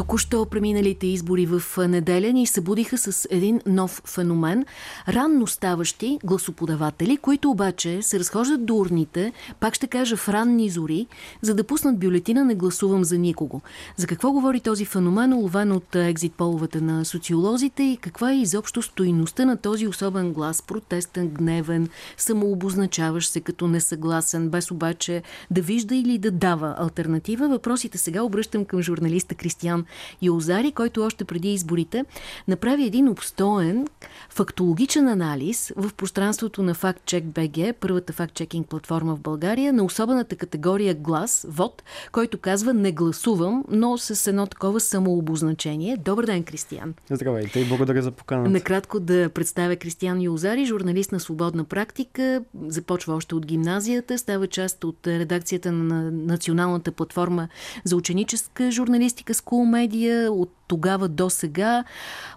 Току-що преминалите избори в неделя ни събудиха с един нов феномен. Ранно ставащи гласоподаватели, които обаче се разхождат до урните, пак ще кажа в ранни зори, за да пуснат бюлетина «Не гласувам за никого». За какво говори този феномен, уловен от екзит половете на социолозите и каква е изобщо стоиността на този особен глас, протестен, гневен, самообозначаващ се като несъгласен, без обаче да вижда или да дава альтернатива? Въпросите сега обръщам към журналиста Кристиян Йозари, който още преди изборите направи един обстоен фактологичен анализ в пространството на FactCheck BG, първата фактчекинг платформа в България, на особената категория глас, вод, който казва не гласувам, но с едно такова самообозначение. Добър ден, Кристиян. Здравейте и благодаря за поканата. Накратко да представя Кристиян Йозари, журналист на Свободна практика, започва още от гимназията, става част от редакцията на националната платформа за ученическа журналистика School медия от тогава до сега,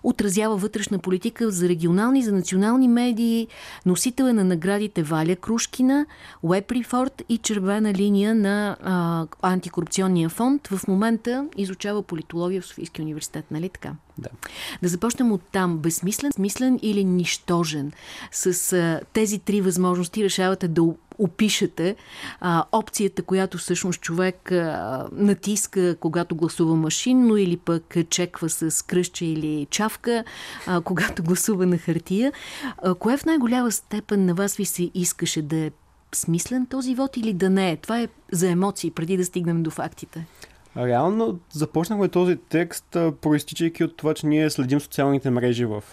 отразява вътрешна политика за регионални, за национални медии, носител е на наградите Валя Крушкина, Web Report и червена линия на а, антикорупционния фонд. В момента изучава политология в Софийския университет, нали така? Да. Да започнем от там. Безсмислен, смислен или нищожен? С а, тези три възможности решавате да опишете а, опцията, която всъщност човек а, натиска, когато гласува машинно или пък чеква с кръща или чавка, а, когато гласува на хартия. А, кое в най-голяма степен на вас ви се искаше да е смислен този вод или да не е? Това е за емоции, преди да стигнем до фактите. Реално започнахме този текст, проистичайки от това, че ние следим социалните мрежи в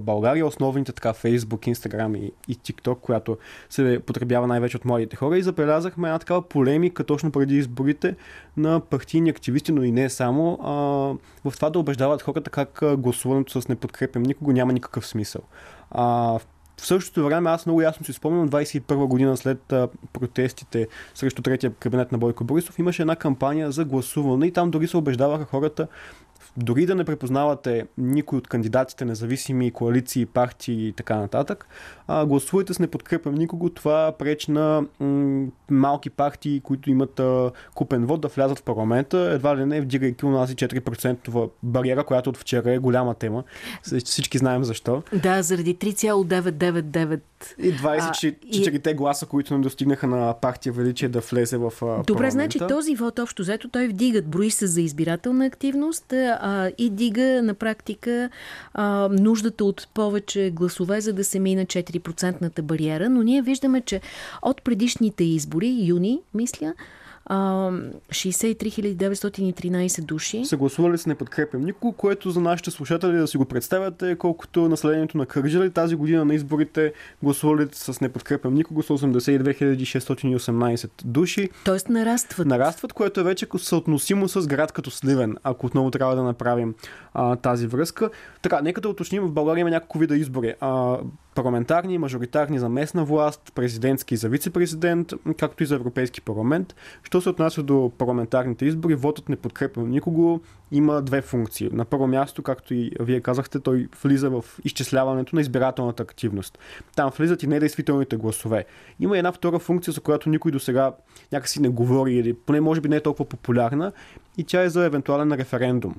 България, основните така Facebook, Instagram и, и TikTok, която се потребява най-вече от младите хора и забелязахме една такава полемика точно преди изборите на партийни активисти, но и не само, а, в това да убеждават хората как гласуването с неподкрепям никого няма никакъв смисъл. А, в в същото време аз много ясно си спомням, 21 година след а, протестите срещу третия кабинет на Бойко Борисов имаше една кампания за гласуване и там дори се убеждаваха хората дори да не препознавате никой от кандидатите, независими коалиции, партии и така нататък, а, гласувайте с не подкрепям никого. Това пречи на м- малки партии, които имат а, купен вод да влязат в парламента, едва ли не вдигайки у нас и 4% бариера, която от вчера е голяма тема. Всички знаем защо. Да, заради 3,999 и 24-те и... гласа, които не достигнаха на партия Величие да влезе в Добре, парламента. значи този вод общо взето той вдига, брои се за избирателна активност а, и дига на практика а, нуждата от повече гласове, за да се мине 4 бариера. Но ние виждаме, че от предишните избори, юни, мисля, 63 913 души. Са гласували с не подкрепям никого, което за нашите слушатели да си го представяте, колкото населението на Кърджали тази година на изборите гласували с не подкрепям никого с 82 618 души. Тоест нарастват. Нарастват, което е вече съотносимо с град като Сливен, ако отново трябва да направим а, тази връзка. Така, нека да уточним, в България има няколко вида избори. А, парламентарни, мажоритарни за местна власт, президентски за вице-президент, както и за Европейски парламент. Що се отнася до парламентарните избори, вотът не подкрепя никого. Има две функции. На първо място, както и вие казахте, той влиза в изчисляването на избирателната активност. Там влизат и недействителните гласове. Има една втора функция, за която никой до сега някакси не говори или поне може би не е толкова популярна и тя е за евентуален референдум.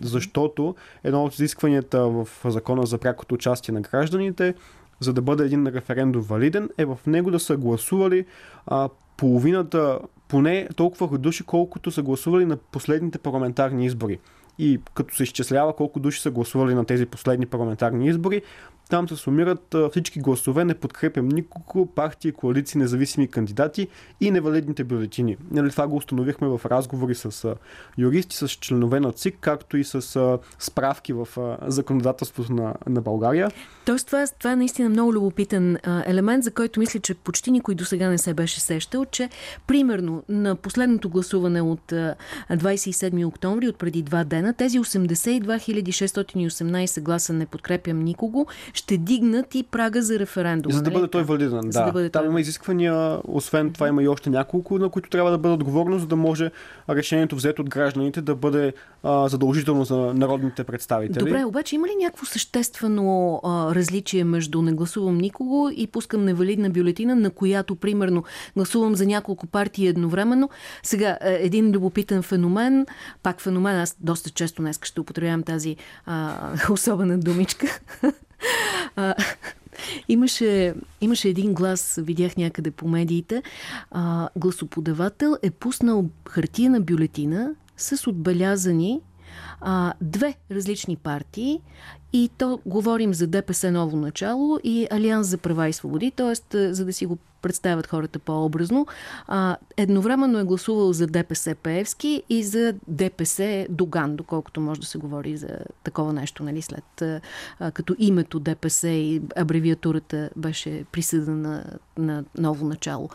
Защото едно от изискванията в закона за прякото участие на гражданите за да бъде един референдум валиден, е в него да са гласували а, половината, поне толкова души, колкото са гласували на последните парламентарни избори. И като се изчислява колко души са гласували на тези последни парламентарни избори, там се сумират всички гласове, не подкрепям никого, партии, коалиции, независими кандидати и невалидните бюлетини. Нали, това го установихме в разговори с юристи, с членове на ЦИК, както и с справки в законодателството на, на България. Тоест това, това е наистина много любопитен елемент, за който мисля, че почти никой до сега не се беше сещал, че примерно на последното гласуване от 27 октомври, от преди два дена, тези 82 618 гласа не подкрепям никого, ще дигнат и прага за референдум. За да нали? бъде той валиден, да. да бъде Там той. има изисквания, освен това има и още няколко, на които трябва да бъде отговорно, за да може решението взето от гражданите да бъде а, задължително за народните представители. Добре, обаче има ли някакво съществено а, различие между не гласувам никого и пускам невалидна бюлетина, на която, примерно, гласувам за няколко партии едновременно? Сега, е, един любопитен феномен, пак феномен, аз доста често днес ще употребявам тази а, особена думичка. А, Имаше, имаше един глас, видях някъде по медиите. А, гласоподавател е пуснал хартиена бюлетина с отбелязани а, две различни партии и то говорим за ДПС Ново начало и Алианс за права и свободи, т.е. за да си го представят хората по-образно. Едновременно е гласувал за ДПС Пеевски и за ДПС Доган, доколкото може да се говори за такова нещо, нали, след а, като името ДПС и абревиатурата беше присъда на, на ново начало.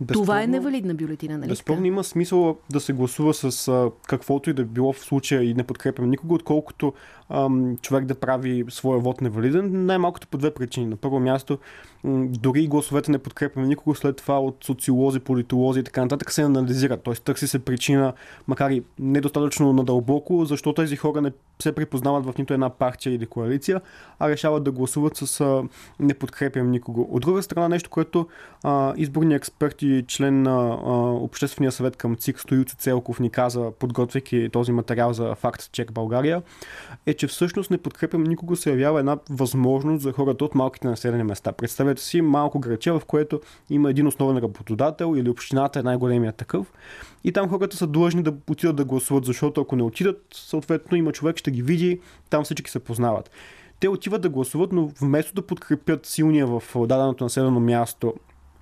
Безспорно, Това е невалидна бюлетина, нали? Безспорно има смисъл да се гласува с а, каквото и да било в случая и не подкрепям никого, отколкото ам, човек да прави своя вод невалиден. Най-малкото по две причини. На първо място, дори и гласовете не подкрепяме никого, след това от социолози, политолози и така нататък се анализират. Т.е. търси се причина, макар и недостатъчно надълбоко, защо тези хора не се припознават в нито една партия или коалиция, а решават да гласуват с а, не подкрепям никого. От друга страна, нещо, което а, изборни експерти, член на а, Обществения съвет към ЦИК Стоюци Целков ни каза, подготвяйки този материал за Факт Чек България, е, че всъщност не подкрепям никого се явява една възможност за хората от малките населени места. Представете си малко граче, в което има един основен работодател или общината е най-големият такъв. И там хората са длъжни да отидат да гласуват, защото ако не отидат, съответно има човек, ще ги види, там всички се познават. Те отиват да гласуват, но вместо да подкрепят силния в даденото населено място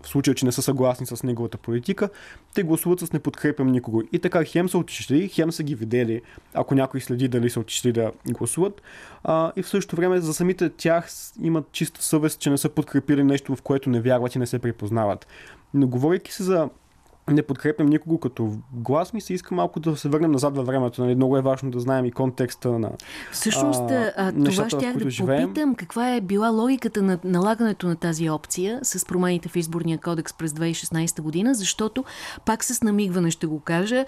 в случай, че не са съгласни с неговата политика, те гласуват с не подкрепям никого. И така хем са отишли, хем са ги видели, ако някой следи дали са отишли да гласуват. А, и в същото време за самите тях имат чиста съвест, че не са подкрепили нещо, в което не вярват и не се припознават. Но говорейки се за не подкрепям никого като глас, ми се иска малко да се върнем назад във времето. Нали? Много е важно да знаем и контекста на. Всъщност, а, а, това щях да живеем. попитам каква е била логиката на налагането на тази опция с промените в изборния кодекс през 2016 година, защото пак с намигване ще го кажа.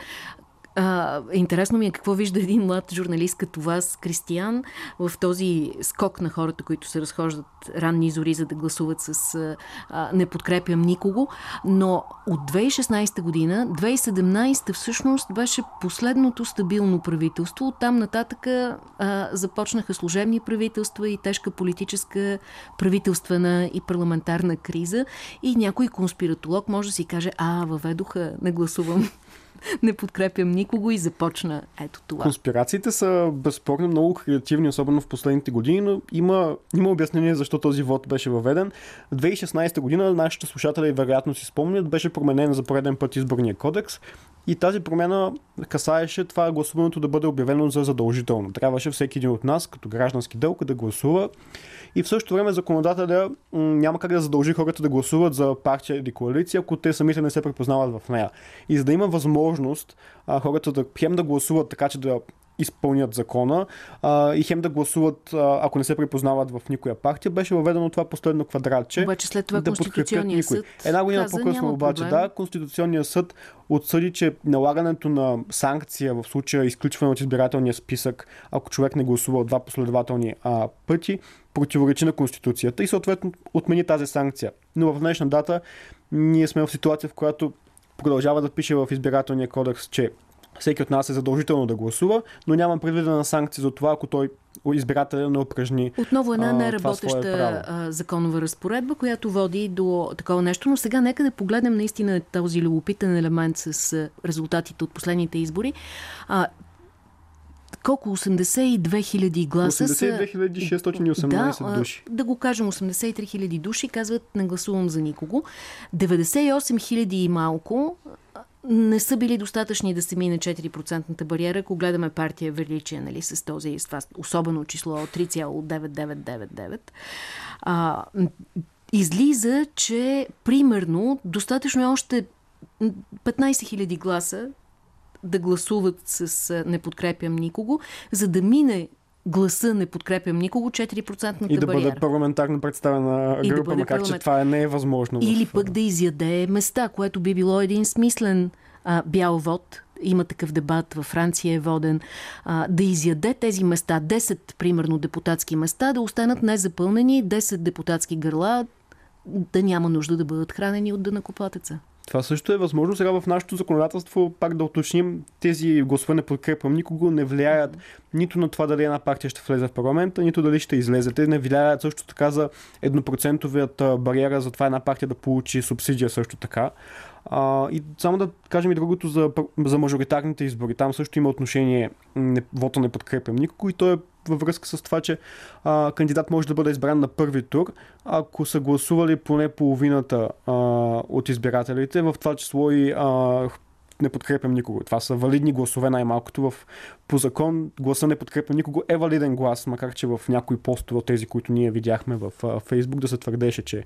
А, интересно ми е какво вижда един млад журналист като вас, Кристиян, в този скок на хората, които се разхождат ранни зори, за да гласуват с а, не подкрепям никого. Но от 2016 година, 2017 всъщност беше последното стабилно правителство. Оттам нататък а, започнаха служебни правителства и тежка политическа правителствена и парламентарна криза. И някой конспиратолог може да си каже, а, въведоха, не гласувам не подкрепям никого и започна ето това. Конспирациите са безспорно много креативни, особено в последните години, но има, има обяснение защо този вод беше въведен. В 2016 година нашите слушатели вероятно си спомнят, беше променен за пореден път изборния кодекс и тази промена касаеше това гласуването да бъде обявено за задължително. Трябваше всеки един от нас, като граждански дълг, да гласува. И в същото време законодателя няма как да задължи хората да гласуват за партия или коалиция, ако те самите не се препознават в нея. И за да има възможност а, хората да хем да гласуват така, че да изпълнят закона а, и хем да гласуват, а, ако не се припознават в никоя партия, беше въведено това последно квадратче. Обаче след това да Конституционният съд Една година по-късно обаче, проблем. да, Конституционният съд отсъди, че налагането на санкция в случая изключване от избирателния списък, ако човек не гласува два последователни а, пъти, противоречи на Конституцията и съответно отмени тази санкция. Но в днешна дата ние сме в ситуация, в която продължава да пише в избирателния кодекс, че всеки от нас е задължително да гласува, но няма предвидена санкция за това, ако той избирателя не упражни. Отново една неработеща законова разпоредба, която води до такова нещо. Но сега нека да погледнем наистина този любопитен елемент с резултатите от последните избори. А, колко? 82 хиляди гласа 82 618 да, души. Да го кажем, 83 хиляди души казват не гласувам за никого. 98 хиляди и малко не са били достатъчни да се мине 4 бариера, ако гледаме партия Величие, нали, с този с това особено число 3,9999. А, излиза, че примерно достатъчно е още 15 000 гласа да гласуват с не подкрепям никого, за да мине гласа не подкрепям никого, 4% И да бариера. бъде парламентарно представена И да група, бъде макар че парламент- това не е възможно. Или в- пък да изяде места, което би било един смислен а, бял вод. Има такъв дебат, във Франция е воден. А, да изяде тези места, 10 примерно депутатски места, да останат незапълнени, 10 депутатски гърла, да няма нужда да бъдат хранени от дънакоплатеца. Това също е възможно. Сега в нашето законодателство, пак да уточним, тези гласове не подкрепям никого, не влияят нито на това дали една партия ще влезе в парламента, нито дали ще излезе. Те не влияят също така за еднопроцентовият бариера за това една партия да получи субсидия също така. А, и само да кажем и другото за, за мажоритарните избори. Там също има отношение, не, вота не подкрепям никого и то е във връзка с това, че а, кандидат може да бъде избран на първи тур, ако са гласували поне половината а, от избирателите, в това число и а, не подкрепям никого. Това са валидни гласове най-малкото. В, по закон гласа не подкрепям никого е валиден глас, макар че в някои постове от тези, които ние видяхме в а, Фейсбук, да се твърдеше, че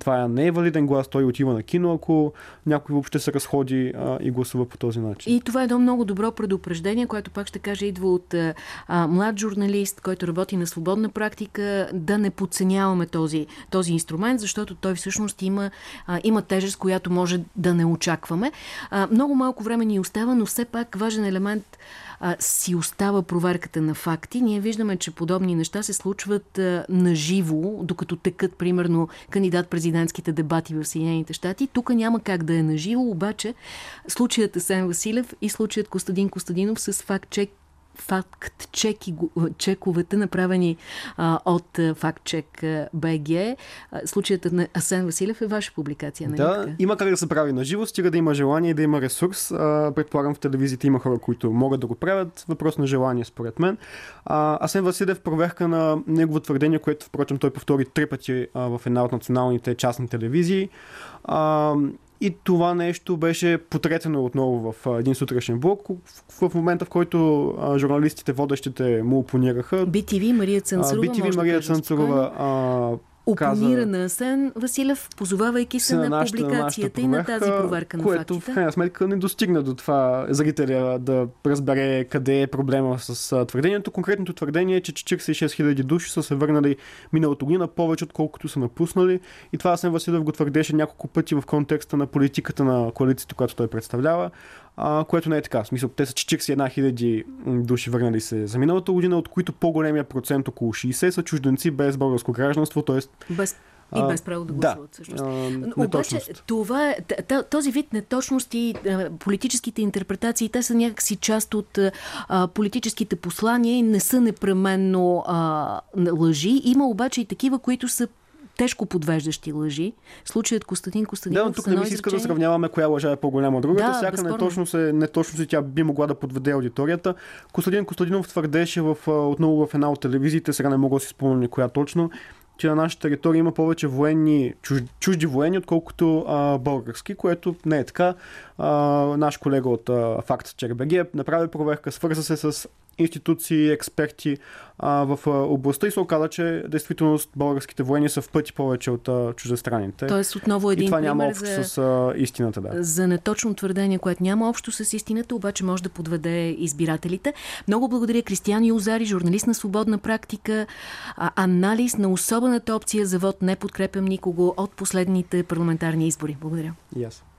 това не е валиден глас, той отива на кино, ако някой въобще се разходи а, и гласува по този начин. И това е едно много добро предупреждение, което пак ще кажа идва от а, млад журналист, който работи на свободна практика, да не подценяваме този, този инструмент, защото той всъщност има, а, има тежест, която може да не очакваме. А, много малко време ни остава, но все пак важен елемент а, си остава проверката на факти. Ние виждаме, че подобни неща се случват а, наживо, докато текат, примерно, кандидат-президентските дебати в Съединените щати. Тук няма как да е наживо, обаче случаят Асен Василев и случаят Костадин Костадинов с факт-чек факт чеки, чековете, направени а, от факт чек БГ. Случаят на Асен Василев е ваша публикация, нали Да, така? има как да се прави на живо, стига да има желание и да има ресурс. А, предполагам в телевизията има хора, които могат да го правят. Въпрос на желание, според мен. А, Асен Василев проверка на негово твърдение, което впрочем той повтори три пъти а, в една от националните частни телевизии. А, и това нещо беше потретено отново в а, един сутрешен блок, в, в момента в който а, журналистите, водещите му опонираха. BTV Мария А, Цънцарова, може BTV Мария кажем Цънцарова а, опонира на Асен Василев, позовавайки се на, нашата- публикацията и на тази проверка на което фактите. в крайна сметка не достигна до това зрителя да разбере къде е проблема с твърдението. Конкретното твърдение е, че 46 000 души са се върнали миналото година повече, отколкото са напуснали. И това Асен Василев го твърдеше няколко пъти в контекста на политиката на коалицията, която той представлява, а, което не е така. В смисъл, те са 41 000 м, души върнали се за миналата година, от които по-големия процент, около 60, са чужденци без българско гражданство, т.е. Без, и без право да да, гласуват всъщност. а, Обаче това, е- този вид неточности, а, политическите интерпретации, те са някакси част от а, политическите послания и не са непременно а, лъжи. Има обаче и такива, които са тежко подвеждащи лъжи. Случаят Костадин Костадинов Да, но тук не ми се иска да сравняваме коя лъжа е по-голяма от другата. Да, Всяка безспорно. неточност е неточност и тя би могла да подведе аудиторията. Костадин Костадинов твърдеше в, отново в една от телевизиите, сега не мога да си спомня коя точно, че на нашата територия има повече военни, чуж, чужди военни, отколкото а, български, което не е така. А, наш колега от а, Факт ЧРБГ направи проверка, свърза се с институции, експерти а, в а, областта и се оказа, че действително българските военни са в пъти повече от а, чуждестранните. Тоест отново И един това няма общо за... с а, истината, да. за неточно твърдение, което няма общо с истината, обаче може да подведе избирателите. Много благодаря Кристиян Юзари, журналист на Свободна практика, а, анализ на особената опция за вод не подкрепям никого от последните парламентарни избори. Благодаря. И аз.